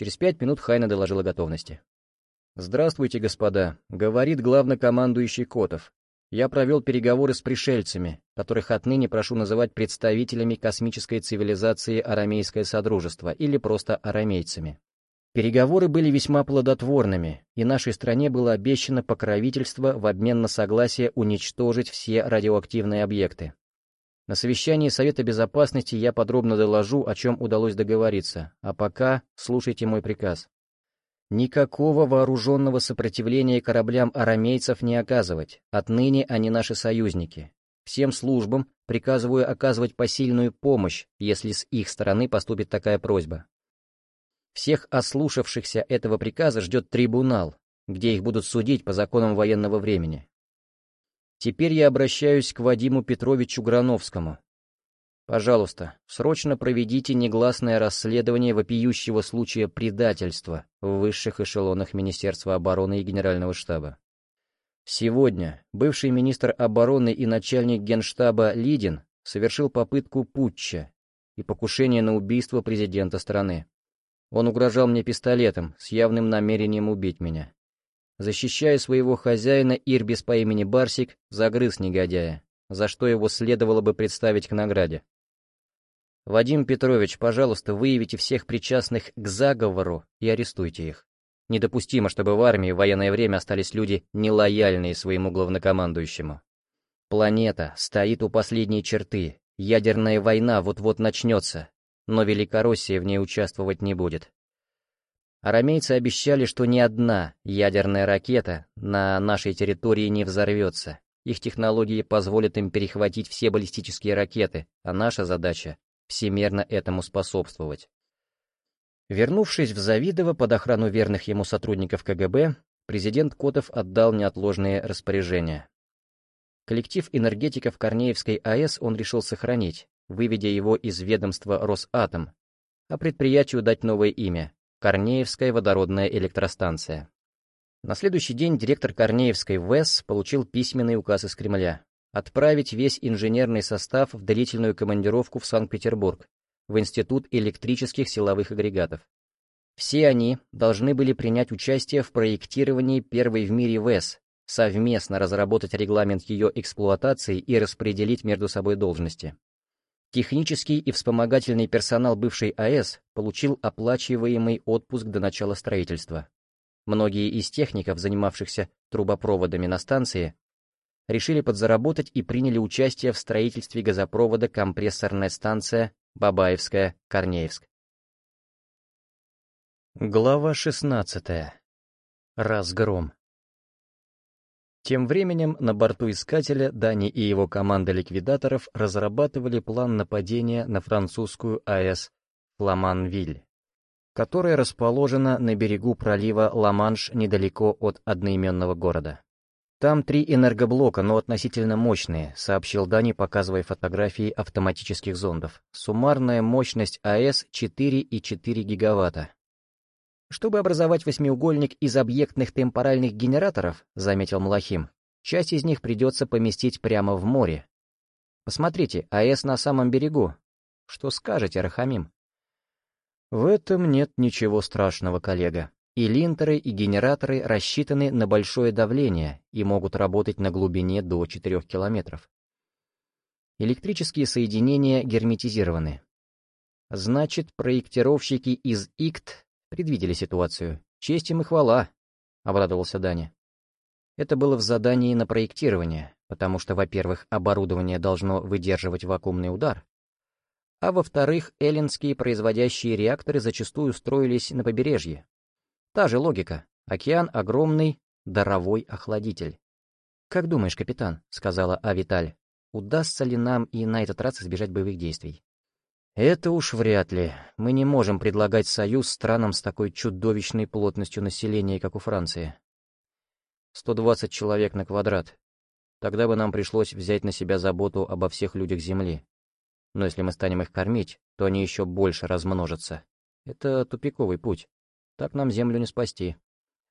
Через пять минут Хайна доложил о готовности. «Здравствуйте, господа», — говорит главнокомандующий Котов. «Я провел переговоры с пришельцами, которых отныне прошу называть представителями космической цивилизации Арамейское Содружество или просто арамейцами. Переговоры были весьма плодотворными, и нашей стране было обещано покровительство в обмен на согласие уничтожить все радиоактивные объекты. На совещании Совета Безопасности я подробно доложу, о чем удалось договориться, а пока слушайте мой приказ. Никакого вооруженного сопротивления кораблям арамейцев не оказывать, отныне они наши союзники. Всем службам приказываю оказывать посильную помощь, если с их стороны поступит такая просьба. Всех ослушавшихся этого приказа ждет трибунал, где их будут судить по законам военного времени. Теперь я обращаюсь к Вадиму Петровичу Грановскому. Пожалуйста, срочно проведите негласное расследование вопиющего случая предательства в высших эшелонах Министерства обороны и Генерального штаба. Сегодня бывший министр обороны и начальник генштаба Лидин совершил попытку путча и покушение на убийство президента страны. Он угрожал мне пистолетом с явным намерением убить меня. Защищая своего хозяина, Ирбис по имени Барсик загрыз негодяя, за что его следовало бы представить к награде. «Вадим Петрович, пожалуйста, выявите всех причастных к заговору и арестуйте их. Недопустимо, чтобы в армии в военное время остались люди, нелояльные своему главнокомандующему. Планета стоит у последней черты, ядерная война вот-вот начнется, но Великороссия в ней участвовать не будет. Арамейцы обещали, что ни одна ядерная ракета на нашей территории не взорвется. Их технологии позволят им перехватить все баллистические ракеты, а наша задача — всемерно этому способствовать. Вернувшись в Завидово под охрану верных ему сотрудников КГБ, президент Котов отдал неотложные распоряжения. Коллектив энергетиков Корнеевской АЭС он решил сохранить, выведя его из ведомства Росатом, а предприятию дать новое имя — Корнеевская водородная электростанция. На следующий день директор Корнеевской ВЭС получил письменный указ из Кремля отправить весь инженерный состав в длительную командировку в Санкт-Петербург, в Институт электрических силовых агрегатов. Все они должны были принять участие в проектировании первой в мире ВЭС, совместно разработать регламент ее эксплуатации и распределить между собой должности. Технический и вспомогательный персонал бывшей АЭС получил оплачиваемый отпуск до начала строительства. Многие из техников, занимавшихся трубопроводами на станции, решили подзаработать и приняли участие в строительстве газопровода компрессорная станция Бабаевская-Корнеевск. Глава 16. Разгром. Тем временем на борту искателя Дани и его команда ликвидаторов разрабатывали план нападения на французскую АЭС Фламанвиль, которая расположена на берегу пролива Ла-Манш недалеко от одноименного города. «Там три энергоблока, но относительно мощные», — сообщил Дани, показывая фотографии автоматических зондов. «Суммарная мощность АЭС 4,4 гигаватта. Чтобы образовать восьмиугольник из объектных темпоральных генераторов, заметил Малахим, часть из них придется поместить прямо в море. Посмотрите, АЭС на самом берегу. Что скажете, Рахамим? В этом нет ничего страшного, коллега. И линтеры, и генераторы рассчитаны на большое давление и могут работать на глубине до 4 километров. Электрические соединения герметизированы. Значит, проектировщики из ИКТ Предвидели ситуацию. Честь им и хвала, — обрадовался Даня. Это было в задании на проектирование, потому что, во-первых, оборудование должно выдерживать вакуумный удар, а во-вторых, эллинские производящие реакторы зачастую строились на побережье. Та же логика. Океан — огромный, даровой охладитель. «Как думаешь, капитан?» — сказала Авиталь. «Удастся ли нам и на этот раз избежать боевых действий?» Это уж вряд ли. Мы не можем предлагать союз странам с такой чудовищной плотностью населения, как у Франции. 120 человек на квадрат. Тогда бы нам пришлось взять на себя заботу обо всех людях Земли. Но если мы станем их кормить, то они еще больше размножатся. Это тупиковый путь. Так нам Землю не спасти.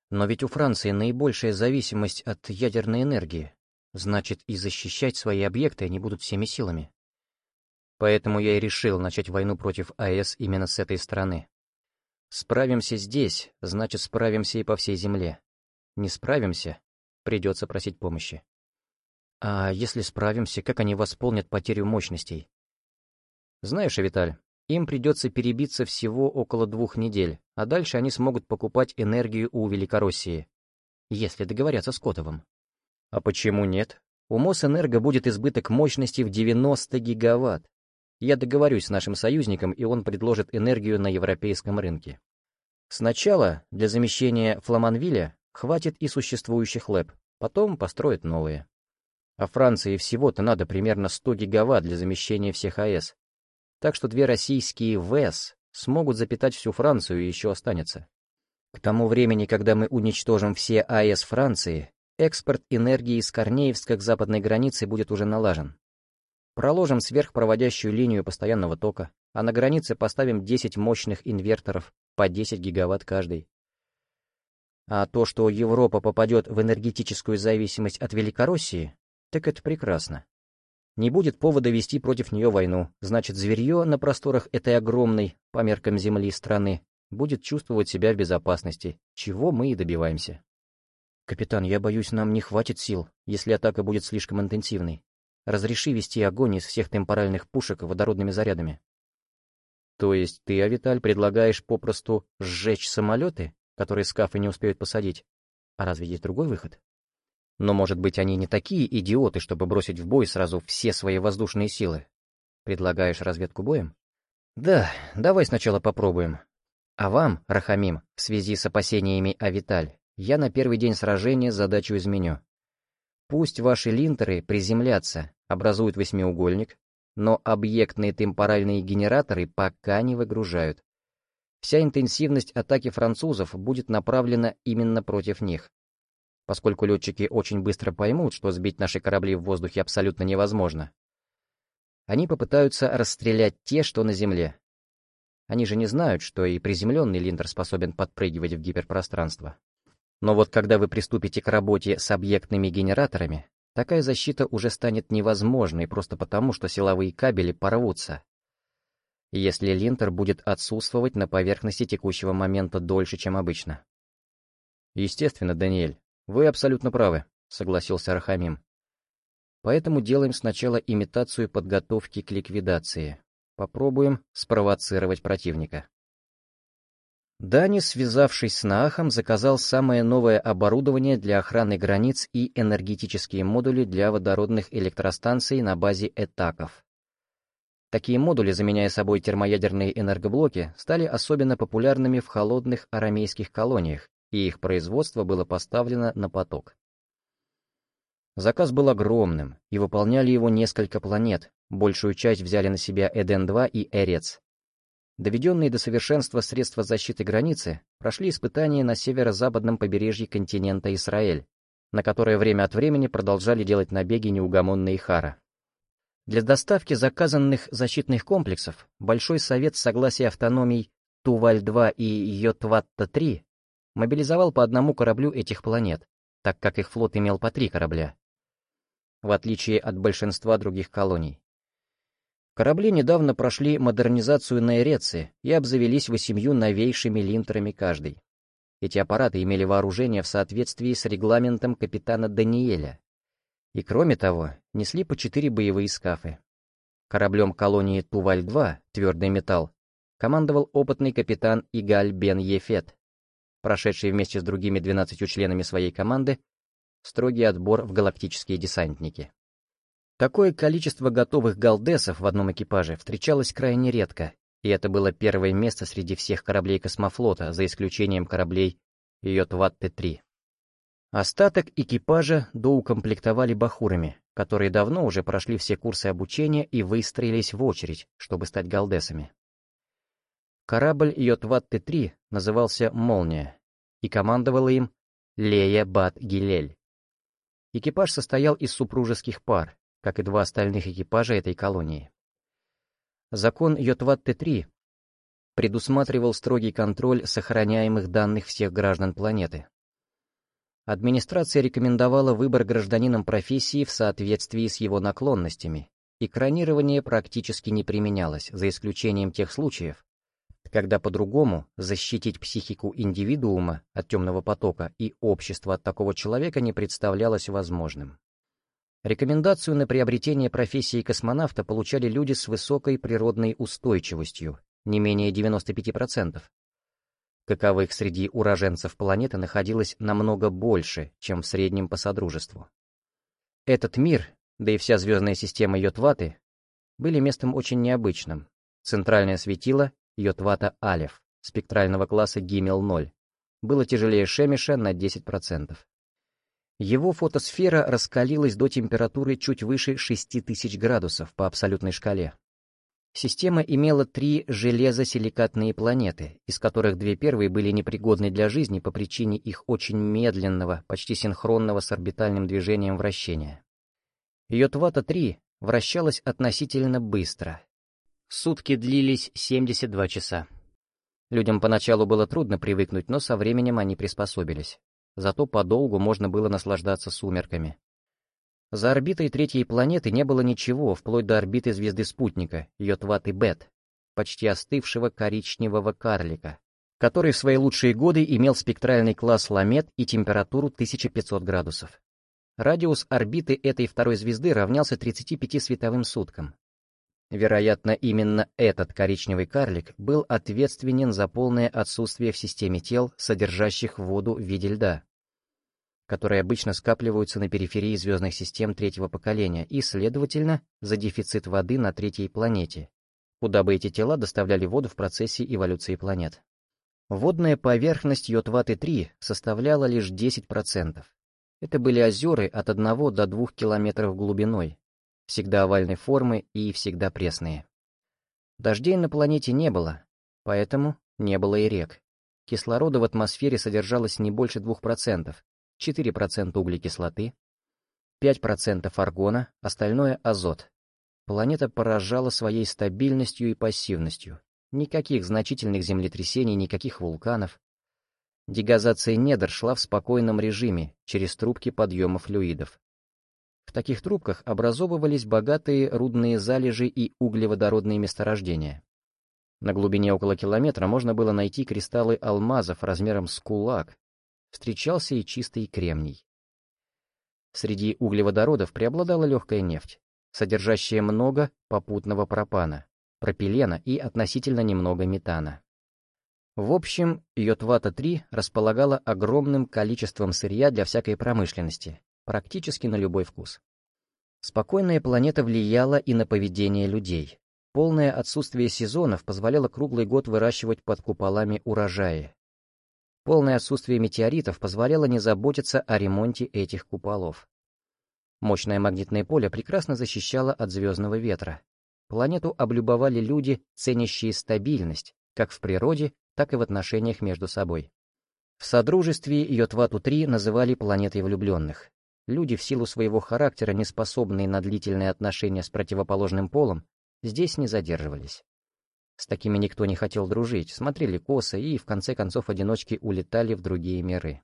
Но ведь у Франции наибольшая зависимость от ядерной энергии. Значит, и защищать свои объекты они будут всеми силами. Поэтому я и решил начать войну против АЭС именно с этой стороны. Справимся здесь, значит, справимся и по всей земле. Не справимся, придется просить помощи. А если справимся, как они восполнят потерю мощностей? Знаешь, Виталь, им придется перебиться всего около двух недель, а дальше они смогут покупать энергию у Великороссии, если договорятся с Котовым. А почему нет? У Мосэнерго будет избыток мощности в 90 гигаватт. Я договорюсь с нашим союзником, и он предложит энергию на европейском рынке. Сначала для замещения Фламанвиля хватит и существующих ЛЭП, потом построят новые. А Франции всего-то надо примерно 100 гигаватт для замещения всех АЭС. Так что две российские ВЭС смогут запитать всю Францию и еще останется. К тому времени, когда мы уничтожим все АЭС Франции, экспорт энергии из Корнеевска к западной границе будет уже налажен. Проложим сверхпроводящую линию постоянного тока, а на границе поставим 10 мощных инверторов по 10 гигаватт каждый. А то, что Европа попадет в энергетическую зависимость от Великороссии, так это прекрасно. Не будет повода вести против нее войну, значит, зверье на просторах этой огромной, по меркам Земли, страны будет чувствовать себя в безопасности, чего мы и добиваемся. «Капитан, я боюсь, нам не хватит сил, если атака будет слишком интенсивной. Разреши вести огонь из всех темпоральных пушек водородными зарядами». «То есть ты, Авиталь, предлагаешь попросту сжечь самолеты, которые скафы не успеют посадить? А разве есть другой выход?» «Но, может быть, они не такие идиоты, чтобы бросить в бой сразу все свои воздушные силы? Предлагаешь разведку боем?» «Да, давай сначала попробуем. А вам, Рахамим, в связи с опасениями Авиталь, я на первый день сражения задачу изменю. Пусть ваши линтеры приземлятся, образуют восьмиугольник, но объектные темпоральные генераторы пока не выгружают. Вся интенсивность атаки французов будет направлена именно против них. Поскольку летчики очень быстро поймут, что сбить наши корабли в воздухе абсолютно невозможно, они попытаются расстрелять те, что на земле. Они же не знают, что и приземленный линтер способен подпрыгивать в гиперпространство. Но вот когда вы приступите к работе с объектными генераторами, такая защита уже станет невозможной просто потому, что силовые кабели порвутся. Если линтер будет отсутствовать на поверхности текущего момента дольше, чем обычно. Естественно, Даниэль, вы абсолютно правы, согласился Рахамим. Поэтому делаем сначала имитацию подготовки к ликвидации. Попробуем спровоцировать противника. Дани, связавшись с Наахом, заказал самое новое оборудование для охраны границ и энергетические модули для водородных электростанций на базе Этаков. Такие модули, заменяя собой термоядерные энергоблоки, стали особенно популярными в холодных арамейских колониях, и их производство было поставлено на поток. Заказ был огромным, и выполняли его несколько планет, большую часть взяли на себя Эден-2 и Эрец, Доведенные до совершенства средства защиты границы прошли испытания на северо-западном побережье континента Израиль, на которое время от времени продолжали делать набеги неугомонные Хара. Для доставки заказанных защитных комплексов Большой Совет согласия автономий Туваль-2 и Йотватта-3 мобилизовал по одному кораблю этих планет, так как их флот имел по три корабля, в отличие от большинства других колоний. Корабли недавно прошли модернизацию на Эреции и обзавелись восемью новейшими линтерами каждый. Эти аппараты имели вооружение в соответствии с регламентом капитана Даниэля. И кроме того, несли по четыре боевые скафы. Кораблем колонии Туваль-2, твердый металл, командовал опытный капитан Игаль Бен Ефет, прошедший вместе с другими 12 членами своей команды строгий отбор в галактические десантники. Такое количество готовых галдесов в одном экипаже встречалось крайне редко, и это было первое место среди всех кораблей космофлота, за исключением кораблей Йотват-Т-3. Остаток экипажа доукомплектовали бахурами, которые давно уже прошли все курсы обучения и выстроились в очередь, чтобы стать галдесами. Корабль Йотват-Т-3 назывался «Молния», и командовала им Лея Бат-Гилель. Экипаж состоял из супружеских пар, как и два остальных экипажа этой колонии. Закон Йотват-Т3 предусматривал строгий контроль сохраняемых данных всех граждан планеты. Администрация рекомендовала выбор гражданином профессии в соответствии с его наклонностями, и кронирование практически не применялось, за исключением тех случаев, когда по-другому защитить психику индивидуума от темного потока и общества от такого человека не представлялось возможным. Рекомендацию на приобретение профессии космонавта получали люди с высокой природной устойчивостью, не менее 95%. Каковых среди уроженцев планеты находилось намного больше, чем в среднем по Содружеству. Этот мир, да и вся звездная система Йотваты, были местом очень необычным. Центральное светило Йотвата Алев, спектрального класса Гимел-0, было тяжелее Шемиша на 10%. Его фотосфера раскалилась до температуры чуть выше 6000 градусов по абсолютной шкале. Система имела три железосиликатные планеты, из которых две первые были непригодны для жизни по причине их очень медленного, почти синхронного с орбитальным движением вращения. Йотвата-3 вращалась относительно быстро. Сутки длились 72 часа. Людям поначалу было трудно привыкнуть, но со временем они приспособились. Зато подолгу можно было наслаждаться сумерками. За орбитой третьей планеты не было ничего, вплоть до орбиты звезды-спутника, Йотваты Бет, почти остывшего коричневого карлика, который в свои лучшие годы имел спектральный класс ламет и температуру 1500 градусов. Радиус орбиты этой второй звезды равнялся 35 световым суткам. Вероятно, именно этот коричневый карлик был ответственен за полное отсутствие в системе тел, содержащих воду в виде льда которые обычно скапливаются на периферии звездных систем третьего поколения и, следовательно, за дефицит воды на третьей планете, куда бы эти тела доставляли воду в процессе эволюции планет. Водная поверхность Йотваты-3 составляла лишь 10%. Это были озера от 1 до 2 километров глубиной, всегда овальной формы и всегда пресные. Дождей на планете не было, поэтому не было и рек. Кислорода в атмосфере содержалось не больше 2%, 4% углекислоты, 5% аргона, остальное — азот. Планета поражала своей стабильностью и пассивностью. Никаких значительных землетрясений, никаких вулканов. Дегазация недр шла в спокойном режиме, через трубки подъема флюидов. В таких трубках образовывались богатые рудные залежи и углеводородные месторождения. На глубине около километра можно было найти кристаллы алмазов размером с кулак, встречался и чистый кремний. Среди углеводородов преобладала легкая нефть, содержащая много попутного пропана, пропилена и относительно немного метана. В общем, Йотвата-3 располагала огромным количеством сырья для всякой промышленности, практически на любой вкус. Спокойная планета влияла и на поведение людей. Полное отсутствие сезонов позволяло круглый год выращивать под куполами урожаи, Полное отсутствие метеоритов позволяло не заботиться о ремонте этих куполов. Мощное магнитное поле прекрасно защищало от звездного ветра. Планету облюбовали люди, ценящие стабильность, как в природе, так и в отношениях между собой. В Содружестве Йотвату-3 называли планетой влюбленных. Люди в силу своего характера, не способные на длительные отношения с противоположным полом, здесь не задерживались. С такими никто не хотел дружить, смотрели косо и, в конце концов, одиночки улетали в другие миры.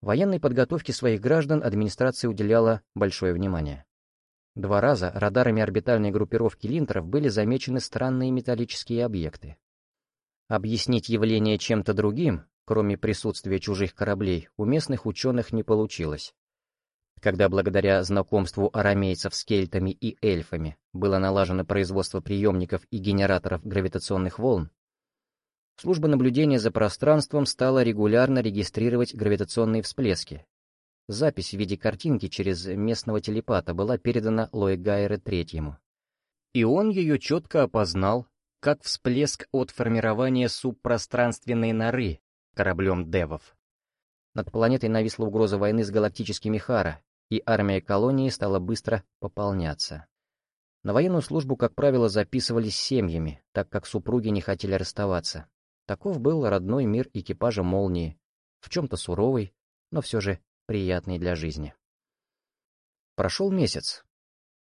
Военной подготовке своих граждан администрация уделяла большое внимание. Два раза радарами орбитальной группировки линтеров были замечены странные металлические объекты. Объяснить явление чем-то другим, кроме присутствия чужих кораблей, у местных ученых не получилось когда благодаря знакомству арамейцев с кельтами и эльфами было налажено производство приемников и генераторов гравитационных волн, служба наблюдения за пространством стала регулярно регистрировать гравитационные всплески. Запись в виде картинки через местного телепата была передана Лоэгайре Третьему. И он ее четко опознал как всплеск от формирования субпространственной норы кораблем Девов. Над планетой нависла угроза войны с галактическими Хара, и армия колонии стала быстро пополняться. На военную службу, как правило, записывались семьями, так как супруги не хотели расставаться. Таков был родной мир экипажа «Молнии», в чем-то суровый, но все же приятный для жизни. Прошел месяц,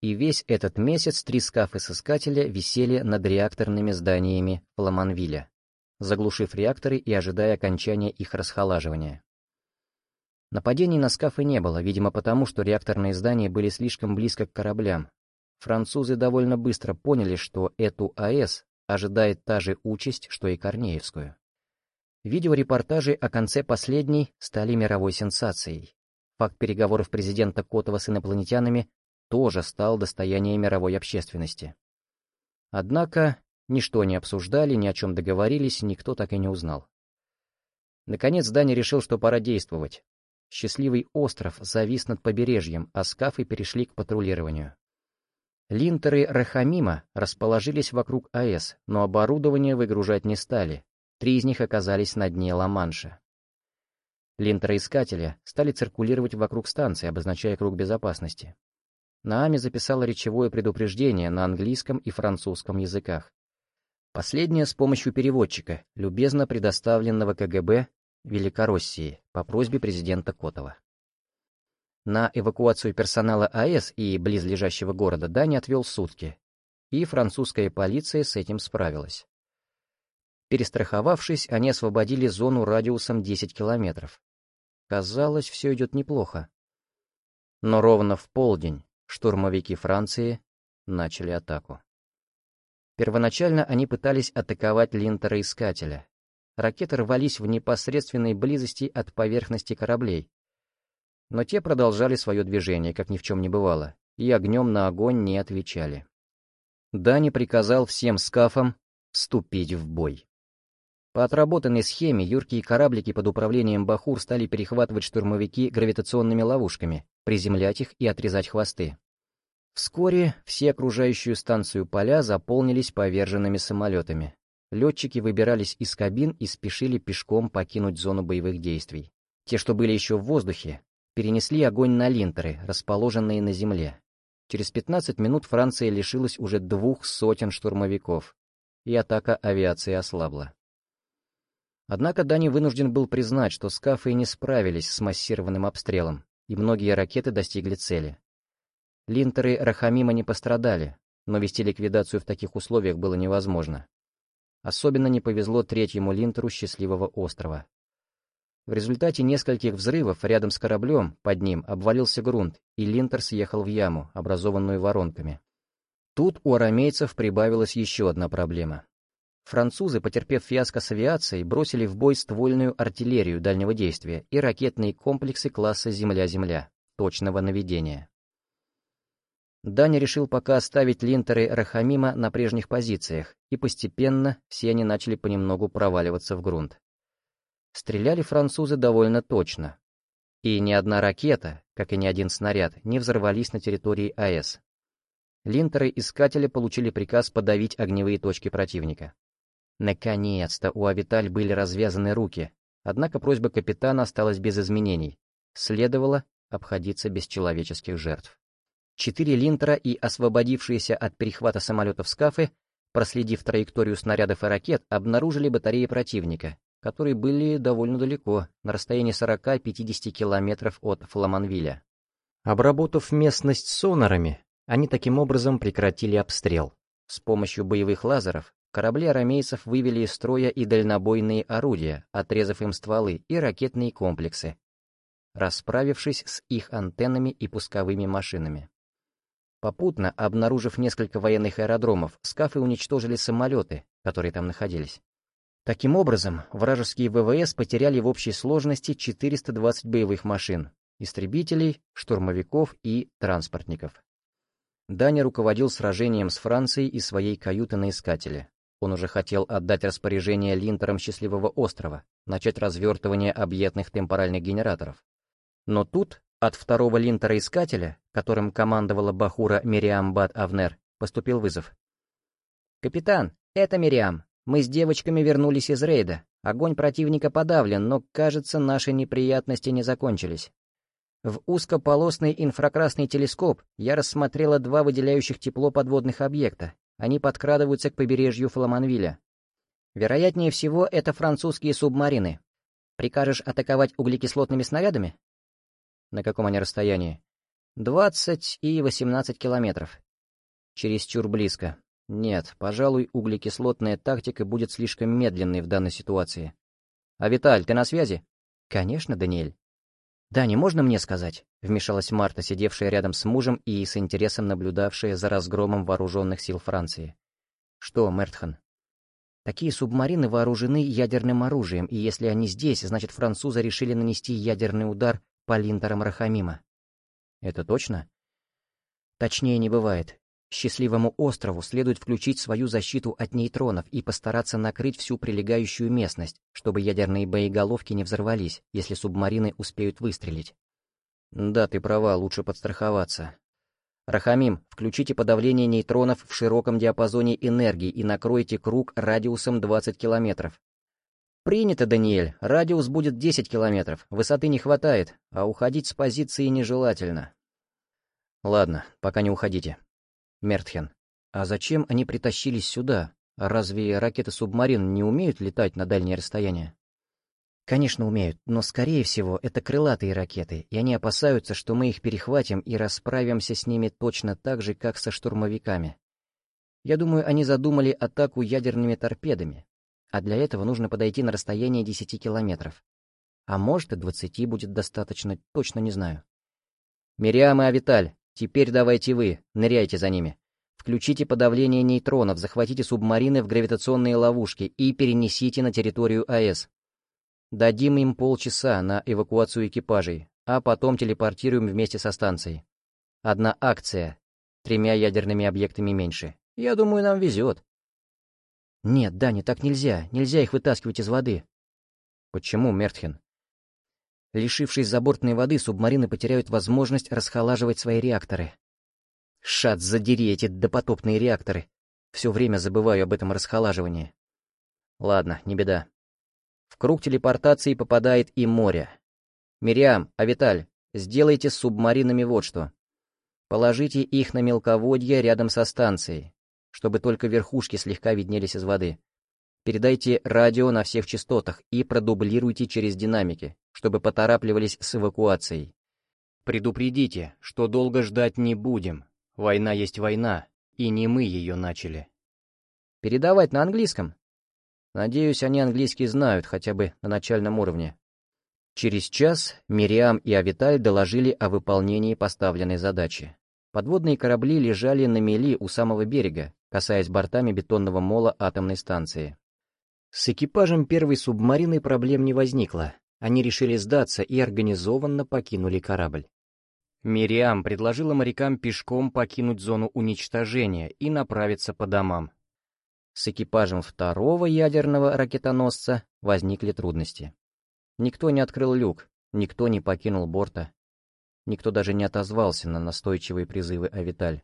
и весь этот месяц три скафы-сыскателя висели над реакторными зданиями Фламанвиля, заглушив реакторы и ожидая окончания их расхолаживания. Нападений на скафы не было, видимо потому, что реакторные здания были слишком близко к кораблям. Французы довольно быстро поняли, что эту АЭС ожидает та же участь, что и Корнеевскую. Видеорепортажи о конце последней стали мировой сенсацией. Факт переговоров президента Котова с инопланетянами тоже стал достоянием мировой общественности. Однако ничто не обсуждали, ни о чем договорились, никто так и не узнал. Наконец Дани решил, что пора действовать. Счастливый остров завис над побережьем, а скафы перешли к патрулированию. Линтеры Рахамима расположились вокруг АЭС, но оборудование выгружать не стали. Три из них оказались на дне Ла-Манша. Линтеры-искателя стали циркулировать вокруг станции, обозначая круг безопасности. Наами записала речевое предупреждение на английском и французском языках. Последнее с помощью переводчика, любезно предоставленного КГБ Великороссии по просьбе президента Котова. На эвакуацию персонала АЭС и близлежащего города Дани отвел сутки, и французская полиция с этим справилась. Перестраховавшись, они освободили зону радиусом 10 километров. Казалось, все идет неплохо. Но ровно в полдень штурмовики Франции начали атаку. Первоначально они пытались атаковать линтера-искателя. Ракеты рвались в непосредственной близости от поверхности кораблей. Но те продолжали свое движение, как ни в чем не бывало, и огнем на огонь не отвечали. Дани приказал всем скафам вступить в бой. По отработанной схеме юркие кораблики под управлением Бахур стали перехватывать штурмовики гравитационными ловушками, приземлять их и отрезать хвосты. Вскоре все окружающую станцию поля заполнились поверженными самолетами. Летчики выбирались из кабин и спешили пешком покинуть зону боевых действий. Те, что были еще в воздухе, перенесли огонь на линтеры, расположенные на земле. Через 15 минут Франция лишилась уже двух сотен штурмовиков, и атака авиации ослабла. Однако Дани вынужден был признать, что скафы не справились с массированным обстрелом, и многие ракеты достигли цели. Линтеры Рахамима не пострадали, но вести ликвидацию в таких условиях было невозможно. Особенно не повезло третьему линтеру Счастливого острова. В результате нескольких взрывов рядом с кораблем под ним обвалился грунт, и линтер съехал в яму, образованную воронками. Тут у арамейцев прибавилась еще одна проблема. Французы, потерпев фиаско с авиацией, бросили в бой ствольную артиллерию дальнего действия и ракетные комплексы класса «Земля-Земля» точного наведения. Даня решил пока оставить линтеры Рахамима на прежних позициях, и постепенно все они начали понемногу проваливаться в грунт. Стреляли французы довольно точно. И ни одна ракета, как и ни один снаряд, не взорвались на территории АЭС. Линтеры искателя получили приказ подавить огневые точки противника. Наконец-то у Авиталь были развязаны руки, однако просьба капитана осталась без изменений. Следовало обходиться без человеческих жертв. Четыре линтера и освободившиеся от перехвата самолетов скафы, проследив траекторию снарядов и ракет, обнаружили батареи противника, которые были довольно далеко, на расстоянии 40-50 километров от Фламанвиля. Обработав местность сонарами, они таким образом прекратили обстрел. С помощью боевых лазеров Корабли арамейцев вывели из строя и дальнобойные орудия, отрезав им стволы и ракетные комплексы, расправившись с их антеннами и пусковыми машинами. Попутно, обнаружив несколько военных аэродромов, скафы уничтожили самолеты, которые там находились. Таким образом, вражеские ВВС потеряли в общей сложности 420 боевых машин, истребителей, штурмовиков и транспортников. Даня руководил сражением с Францией из своей каюты на Искателе. Он уже хотел отдать распоряжение линтерам Счастливого острова, начать развертывание объектных темпоральных генераторов. Но тут от второго линтера-искателя, которым командовала Бахура Мириам Бат Авнер, поступил вызов. «Капитан, это Мириам. Мы с девочками вернулись из рейда. Огонь противника подавлен, но, кажется, наши неприятности не закончились. В узкополосный инфракрасный телескоп я рассмотрела два выделяющих тепло подводных объекта, они подкрадываются к побережью Фламанвиля. Вероятнее всего, это французские субмарины. Прикажешь атаковать углекислотными снарядами? На каком они расстоянии? Двадцать и восемнадцать километров. Чересчур близко. Нет, пожалуй, углекислотная тактика будет слишком медленной в данной ситуации. А Виталь, ты на связи? Конечно, Даниэль. «Да, не можно мне сказать?» — вмешалась Марта, сидевшая рядом с мужем и с интересом наблюдавшая за разгромом вооруженных сил Франции. «Что, Мертхан?» Такие субмарины вооружены ядерным оружием, и если они здесь, значит французы решили нанести ядерный удар по линтерам Рахамима. Это точно? Точнее не бывает. Счастливому острову следует включить свою защиту от нейтронов и постараться накрыть всю прилегающую местность, чтобы ядерные боеголовки не взорвались, если субмарины успеют выстрелить. Да, ты права, лучше подстраховаться. Рахамим, включите подавление нейтронов в широком диапазоне энергии и накройте круг радиусом 20 километров. Принято, Даниэль, радиус будет 10 километров, высоты не хватает, а уходить с позиции нежелательно. Ладно, пока не уходите. Мертхен, а зачем они притащились сюда? Разве ракеты-субмарин не умеют летать на дальние расстояния? Конечно, умеют, но, скорее всего, это крылатые ракеты, и они опасаются, что мы их перехватим и расправимся с ними точно так же, как со штурмовиками. Я думаю, они задумали атаку ядерными торпедами, а для этого нужно подойти на расстояние 10 километров. А может, и 20 будет достаточно, точно не знаю. Мириам и Авиталь, теперь давайте вы, ныряйте за ними. Включите подавление нейтронов, захватите субмарины в гравитационные ловушки и перенесите на территорию АЭС. Дадим им полчаса на эвакуацию экипажей, а потом телепортируем вместе со станцией. Одна акция, тремя ядерными объектами меньше. Я думаю, нам везет. Нет, Дани, так нельзя. Нельзя их вытаскивать из воды. Почему, Мертхен? Лишившись забортной воды, субмарины потеряют возможность расхолаживать свои реакторы. Шат, задери эти допотопные реакторы. Все время забываю об этом расхолаживании. Ладно, не беда. В круг телепортации попадает и море. Мириам, Авиталь, сделайте с субмаринами вот что. Положите их на мелководье рядом со станцией, чтобы только верхушки слегка виднелись из воды. Передайте радио на всех частотах и продублируйте через динамики, чтобы поторапливались с эвакуацией. Предупредите, что долго ждать не будем. Война есть война, и не мы ее начали. Передавать на английском? Надеюсь, они английский знают хотя бы на начальном уровне. Через час Мириам и Авиталь доложили о выполнении поставленной задачи. Подводные корабли лежали на мели у самого берега, касаясь бортами бетонного мола атомной станции. С экипажем первой субмарины проблем не возникло. Они решили сдаться и организованно покинули корабль. Мириам предложила морякам пешком покинуть зону уничтожения и направиться по домам. С экипажем второго ядерного ракетоносца возникли трудности. Никто не открыл люк, никто не покинул борта, никто даже не отозвался на настойчивые призывы Авиталь.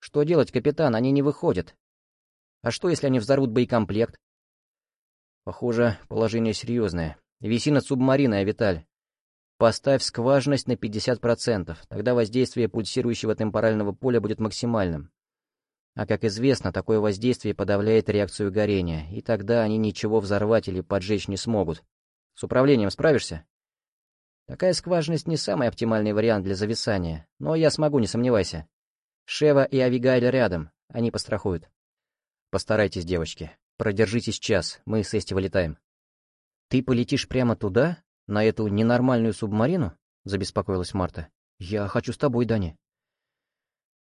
«Что делать, капитан? Они не выходят. А что, если они взорвут боекомплект?» «Похоже, положение серьезное. Виси над субмариной, Авиталь. Поставь скважность на 50%, тогда воздействие пульсирующего темпорального поля будет максимальным. А как известно, такое воздействие подавляет реакцию горения, и тогда они ничего взорвать или поджечь не смогут. С управлением справишься? Такая скважинность не самый оптимальный вариант для зависания, но я смогу, не сомневайся. Шева и Авигайль рядом, они пострахуют. Постарайтесь, девочки. Продержитесь час, мы с Эсти вылетаем. Ты полетишь прямо туда, на эту ненормальную субмарину? Забеспокоилась Марта. Я хочу с тобой, Дани.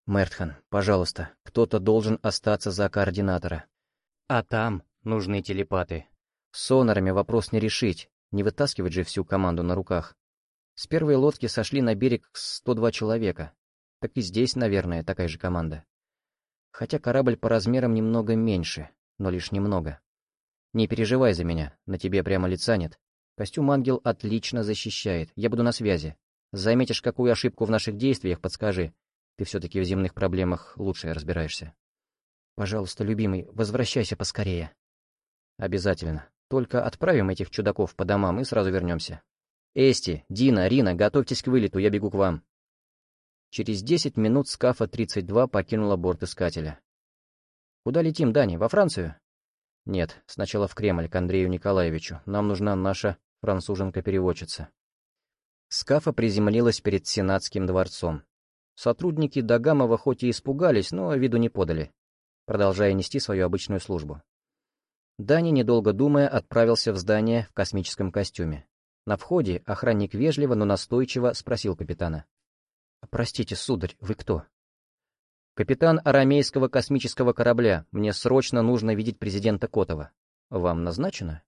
Мертхан, пожалуйста, кто-то должен остаться за координатора. А там нужны телепаты. С сонарами вопрос не решить, не вытаскивать же всю команду на руках. С первой лодки сошли на берег 102 человека. Так и здесь, наверное, такая же команда. Хотя корабль по размерам немного меньше, но лишь немного. Не переживай за меня, на тебе прямо лица нет. Костюм ангел отлично защищает, я буду на связи. Заметишь какую ошибку в наших действиях, подскажи, ты все-таки в земных проблемах лучше разбираешься. Пожалуйста, любимый, возвращайся поскорее. Обязательно. Только отправим этих чудаков по домам и сразу вернемся. Эсти, Дина, Рина, готовьтесь к вылету, я бегу к вам. Через десять минут Скафа-32 покинула борт искателя. Куда летим, Дани, во Францию? Нет, сначала в Кремль, к Андрею Николаевичу. Нам нужна наша француженка-переводчица. Скафа приземлилась перед Сенатским дворцом. Сотрудники Дагамова хоть и испугались, но виду не подали, продолжая нести свою обычную службу. Дани, недолго думая, отправился в здание в космическом костюме. На входе охранник вежливо, но настойчиво спросил капитана. «Простите, сударь, вы кто?» Капитан арамейского космического корабля, мне срочно нужно видеть президента Котова. Вам назначено?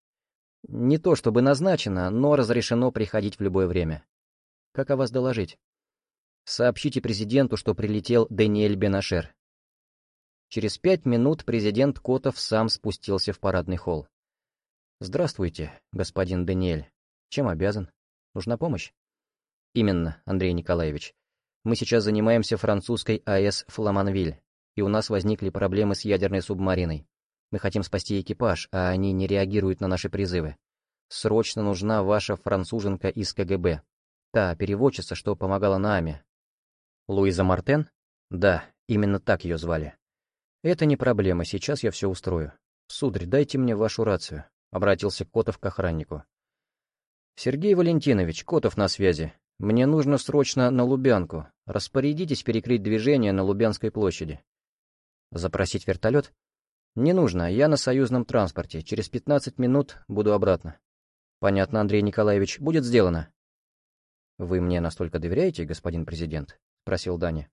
Не то чтобы назначено, но разрешено приходить в любое время. Как о вас доложить? Сообщите президенту, что прилетел Даниэль Бенашер. Через пять минут президент Котов сам спустился в парадный холл. «Здравствуйте, господин Даниэль. Чем обязан? Нужна помощь?» «Именно, Андрей Николаевич. Мы сейчас занимаемся французской АЭС «Фламанвиль», и у нас возникли проблемы с ядерной субмариной. Мы хотим спасти экипаж, а они не реагируют на наши призывы. Срочно нужна ваша француженка из КГБ. Та переводчица, что помогала Нааме. Луиза Мартен? Да, именно так ее звали. Это не проблема, сейчас я все устрою. Сударь, дайте мне вашу рацию. Обратился Котов к охраннику. Сергей Валентинович, Котов на связи. Мне нужно срочно на Лубянку. Распорядитесь перекрыть движение на Лубянской площади. Запросить вертолет? Не нужно, я на союзном транспорте. Через 15 минут буду обратно. Понятно, Андрей Николаевич, будет сделано. Вы мне настолько доверяете, господин президент? Спросил Даня.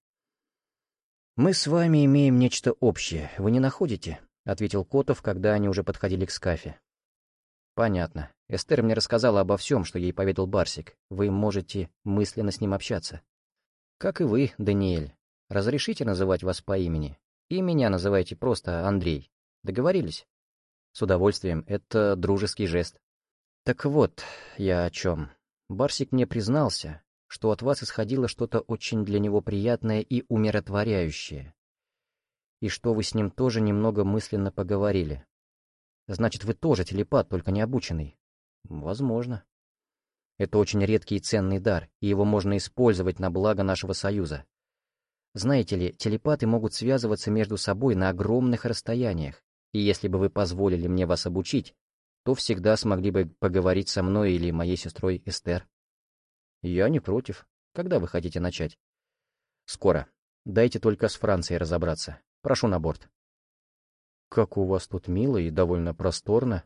Мы с вами имеем нечто общее, вы не находите? Ответил Котов, когда они уже подходили к скафе. Понятно. Эстер мне рассказала обо всем, что ей поведал Барсик. Вы можете мысленно с ним общаться. Как и вы, Даниэль. Разрешите называть вас по имени? И меня называйте просто Андрей. Договорились? С удовольствием. Это дружеский жест. Так вот, я о чем. Барсик мне признался, что от вас исходило что-то очень для него приятное и умиротворяющее. И что вы с ним тоже немного мысленно поговорили. Значит, вы тоже телепат, только не обученный. Возможно. Это очень редкий и ценный дар, и его можно использовать на благо нашего союза. Знаете ли, телепаты могут связываться между собой на огромных расстояниях, и если бы вы позволили мне вас обучить, то всегда смогли бы поговорить со мной или моей сестрой Эстер. Я не против. Когда вы хотите начать? Скоро. Дайте только с Францией разобраться. Прошу на борт. «Как у вас тут мило и довольно просторно.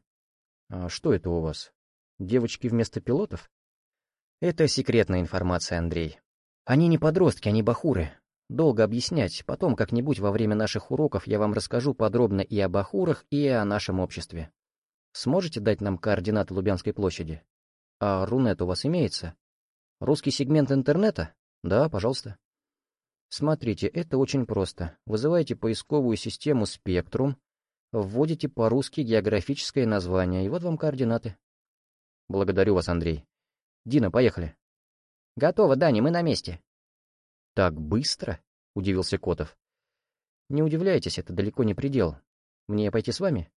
А что это у вас? Девочки вместо пилотов?» «Это секретная информация, Андрей. Они не подростки, они бахуры. Долго объяснять, потом как-нибудь во время наших уроков я вам расскажу подробно и о бахурах, и о нашем обществе. Сможете дать нам координаты Лубянской площади? А Рунет у вас имеется? Русский сегмент интернета? Да, пожалуйста. Смотрите, это очень просто. Вызываете поисковую систему «Спектрум», Вводите по-русски географическое название, и вот вам координаты. Благодарю вас, Андрей. Дина, поехали. Готово, Дани, мы на месте. Так быстро? Удивился Котов. Не удивляйтесь, это далеко не предел. Мне пойти с вами?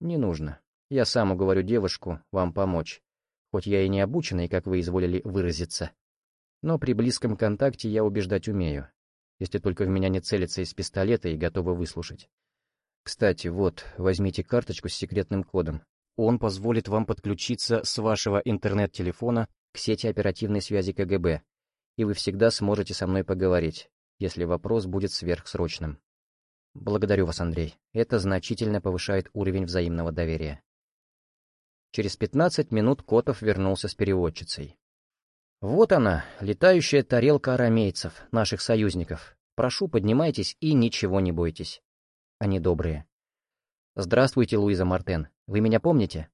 Не нужно. Я сам уговорю девушку вам помочь. Хоть я и не обученный, как вы изволили выразиться. Но при близком контакте я убеждать умею, если только в меня не целится из пистолета и готовы выслушать. Кстати, вот, возьмите карточку с секретным кодом. Он позволит вам подключиться с вашего интернет-телефона к сети оперативной связи КГБ, и вы всегда сможете со мной поговорить, если вопрос будет сверхсрочным. Благодарю вас, Андрей. Это значительно повышает уровень взаимного доверия. Через 15 минут Котов вернулся с переводчицей. Вот она, летающая тарелка арамейцев, наших союзников. Прошу, поднимайтесь и ничего не бойтесь. Они добрые. Здравствуйте, Луиза Мартен. Вы меня помните?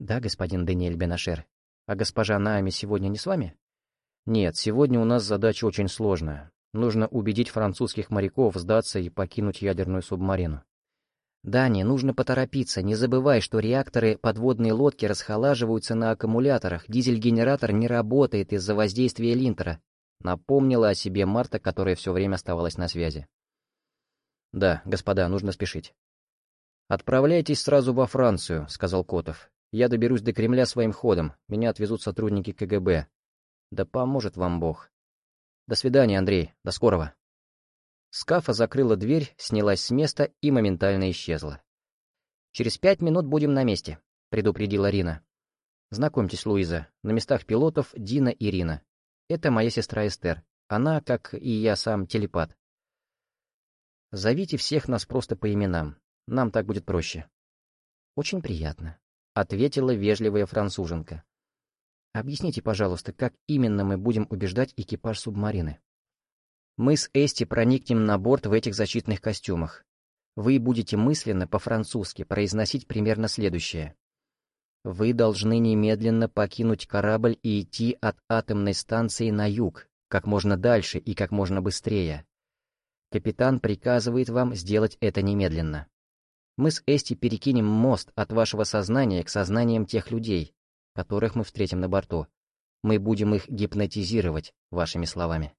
Да, господин Даниэль Бенашер. А госпожа Наами сегодня не с вами? Нет, сегодня у нас задача очень сложная. Нужно убедить французских моряков сдаться и покинуть ядерную субмарину. Дани, нужно поторопиться. Не забывай, что реакторы подводной лодки расхолаживаются на аккумуляторах. Дизель-генератор не работает из-за воздействия линтера. Напомнила о себе Марта, которая все время оставалась на связи. «Да, господа, нужно спешить». «Отправляйтесь сразу во Францию», — сказал Котов. «Я доберусь до Кремля своим ходом. Меня отвезут сотрудники КГБ. Да поможет вам Бог. До свидания, Андрей. До скорого». Скафа закрыла дверь, снялась с места и моментально исчезла. «Через пять минут будем на месте», — предупредила Рина. «Знакомьтесь, Луиза, на местах пилотов Дина и Рина. Это моя сестра Эстер. Она, как и я сам, телепат. Зовите всех нас просто по именам. Нам так будет проще». «Очень приятно», — ответила вежливая француженка. «Объясните, пожалуйста, как именно мы будем убеждать экипаж субмарины?» Мы с Эсти проникнем на борт в этих защитных костюмах. Вы будете мысленно по-французски произносить примерно следующее. Вы должны немедленно покинуть корабль и идти от атомной станции на юг, как можно дальше и как можно быстрее. Капитан приказывает вам сделать это немедленно. Мы с Эсти перекинем мост от вашего сознания к сознаниям тех людей, которых мы встретим на борту. Мы будем их гипнотизировать, вашими словами.